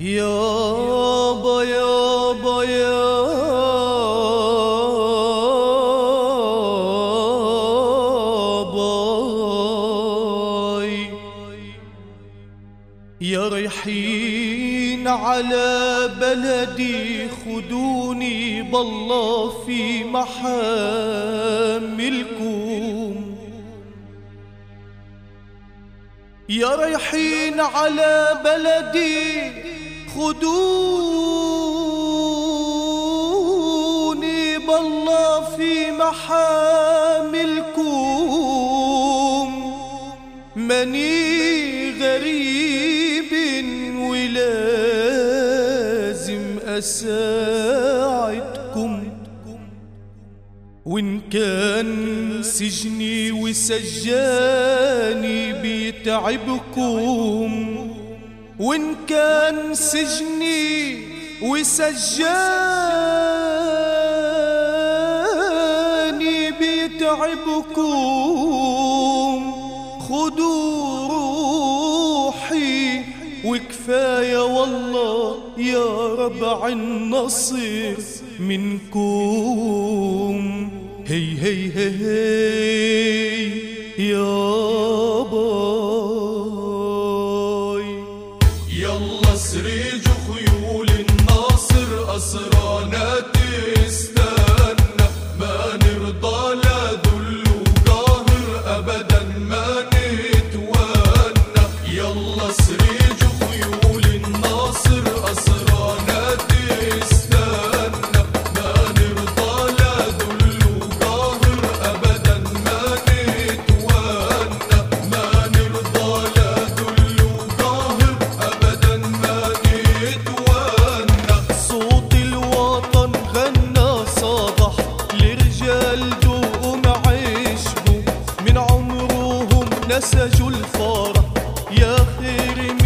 يابا يابا يابا يا ريحين على بلدي خدوني بالله في محاملكم. يا رايحين على بلدي خدوني بالله في محاملكم ماني غريب ولازم أساعدكم. وإن كان سجني وسجاني بيتعبكم وإن كان سجني وسجاني بيتعبكم خدوا روحي وكفاية والله يا ربع النصير منكم. هي هي هي, هي يا نسجوا الفرح يا خير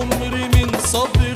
عمري من صبري